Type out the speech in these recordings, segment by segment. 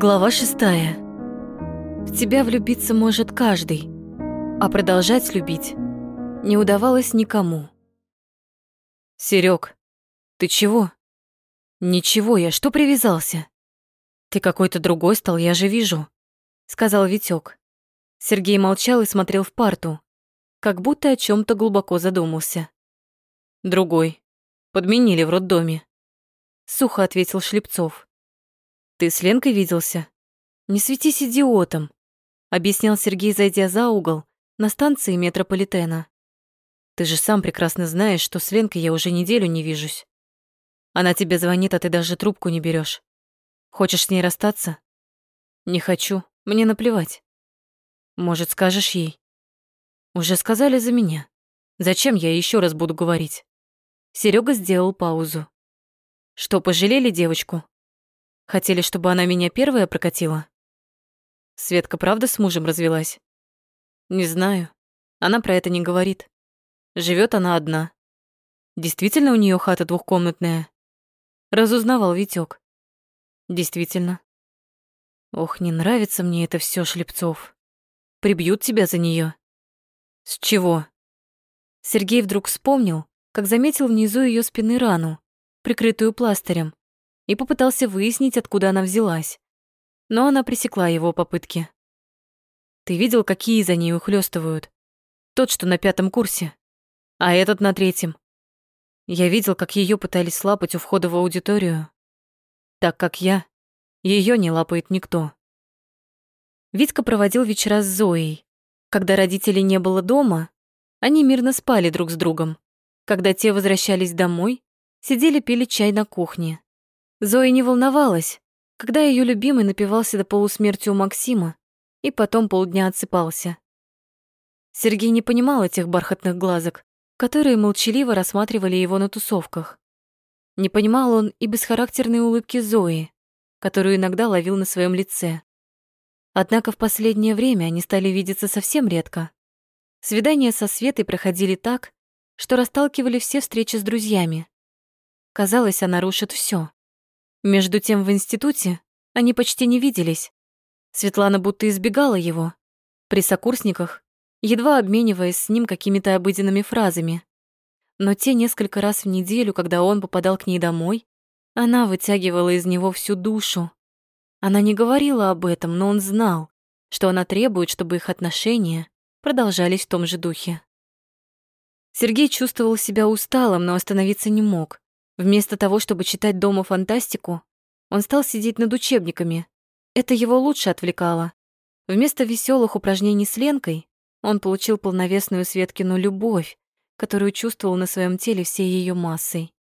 Глава шестая. В тебя влюбиться может каждый, а продолжать любить не удавалось никому. Серег, ты чего? Ничего, я что привязался? Ты какой-то другой стал, я же вижу, сказал Витек. Сергей молчал и смотрел в парту, как будто о чем то глубоко задумался. Другой. Подменили в роддоме. Сухо ответил Шлепцов. «Ты с Ленкой виделся?» «Не светись идиотом», — объяснял Сергей, зайдя за угол на станции метрополитена. «Ты же сам прекрасно знаешь, что с Ленкой я уже неделю не вижусь. Она тебе звонит, а ты даже трубку не берешь. Хочешь с ней расстаться?» «Не хочу, мне наплевать». «Может, скажешь ей?» «Уже сказали за меня. Зачем я еще раз буду говорить?» Серега сделал паузу. «Что, пожалели девочку?» Хотели, чтобы она меня первая прокатила? Светка правда с мужем развелась? Не знаю. Она про это не говорит. Живет она одна. Действительно у нее хата двухкомнатная? Разузнавал Витек. Действительно. Ох, не нравится мне это все, Шлепцов. Прибьют тебя за нее. С чего? Сергей вдруг вспомнил, как заметил внизу ее спины рану, прикрытую пластырем и попытался выяснить, откуда она взялась. Но она пресекла его попытки. «Ты видел, какие за ней ухлёстывают? Тот, что на пятом курсе, а этот на третьем. Я видел, как ее пытались слапать у входа в аудиторию, так как я, ее не лапает никто». Витька проводил вечера с Зоей. Когда родителей не было дома, они мирно спали друг с другом. Когда те возвращались домой, сидели пили чай на кухне. Зоя не волновалась, когда ее любимый напивался до полусмерти у Максима и потом полдня отсыпался. Сергей не понимал этих бархатных глазок, которые молчаливо рассматривали его на тусовках. Не понимал он и бесхарактерной улыбки Зои, которую иногда ловил на своем лице. Однако в последнее время они стали видеться совсем редко. Свидания со Светой проходили так, что расталкивали все встречи с друзьями. Казалось, она рушит все. Между тем в институте они почти не виделись. Светлана будто избегала его. При сокурсниках, едва обмениваясь с ним какими-то обыденными фразами. Но те несколько раз в неделю, когда он попадал к ней домой, она вытягивала из него всю душу. Она не говорила об этом, но он знал, что она требует, чтобы их отношения продолжались в том же духе. Сергей чувствовал себя усталым, но остановиться не мог. Вместо того, чтобы читать дома фантастику, он стал сидеть над учебниками. Это его лучше отвлекало. Вместо веселых упражнений с Ленкой он получил полновесную Светкину любовь, которую чувствовал на своем теле всей ее массой.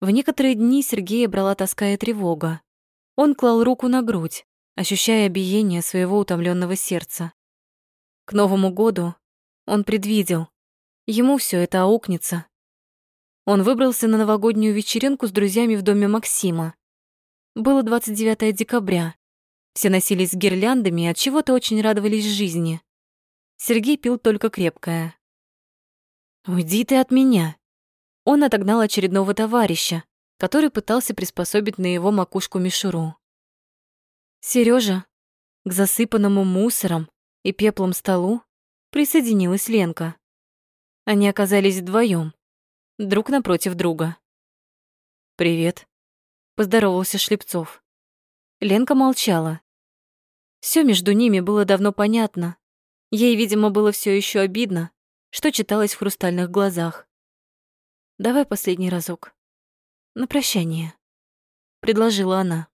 В некоторые дни Сергея брала тоска и тревога. Он клал руку на грудь, ощущая биение своего утомленного сердца. К Новому году он предвидел, ему все это аукнется, он выбрался на новогоднюю вечеринку с друзьями в доме Максима. Было 29 декабря. Все носились с гирляндами и от чего-то очень радовались жизни. Сергей пил только крепкое. «Уйди ты от меня!» Он отогнал очередного товарища, который пытался приспособить на его макушку мишуру. Сережа к засыпанному мусором и пеплом столу присоединилась Ленка. Они оказались вдвоем друг напротив друга. «Привет», — поздоровался Шлепцов. Ленка молчала. Все между ними было давно понятно. Ей, видимо, было все еще обидно, что читалось в хрустальных глазах. «Давай последний разок. На прощание», — предложила она.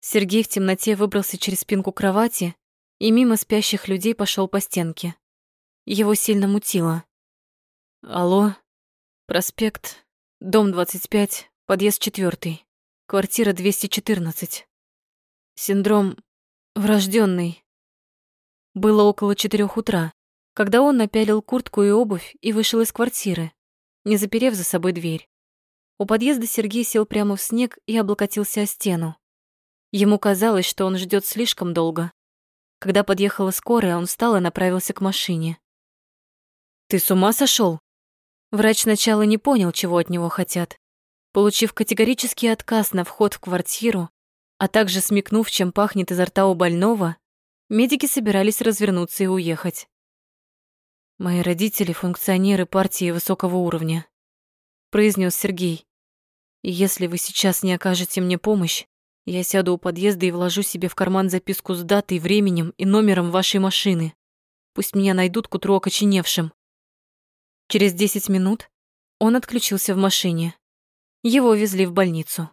Сергей в темноте выбрался через спинку кровати и мимо спящих людей пошел по стенке. Его сильно мутило. «Алло?» Проспект, дом 25, подъезд 4, квартира 214. Синдром врожденный. Было около четырех утра, когда он напялил куртку и обувь и вышел из квартиры, не заперев за собой дверь. У подъезда Сергей сел прямо в снег и облокотился о стену. Ему казалось, что он ждет слишком долго. Когда подъехала скорая, он встал и направился к машине. «Ты с ума сошел? Врач сначала не понял, чего от него хотят. Получив категорический отказ на вход в квартиру, а также смекнув, чем пахнет изо рта у больного, медики собирались развернуться и уехать. «Мои родители — функционеры партии высокого уровня», — произнес Сергей. «И если вы сейчас не окажете мне помощь, я сяду у подъезда и вложу себе в карман записку с датой, временем и номером вашей машины. Пусть меня найдут к утру окоченевшим». Через десять минут он отключился в машине. Его везли в больницу.